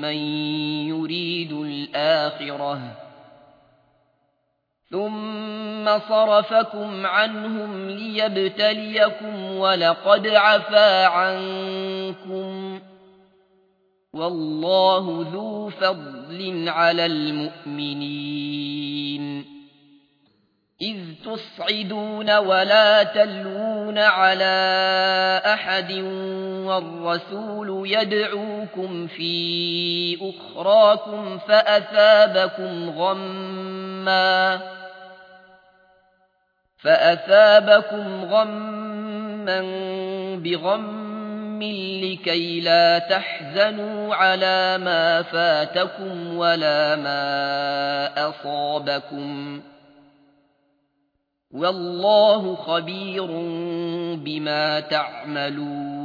من يريد الآخرة ثم صرفكم عنهم ليبتليكم ولقد عفا عنكم والله ذو فضل على المؤمنين. إذ تصعدون ولا تلون على أحد والرسول يدعوكم في أخراكم فأثابكم غما فأثابكم غما بغم لكي لا تحزنوا على ما فاتكم ولا ما أصابكم والله خبير بما تعملون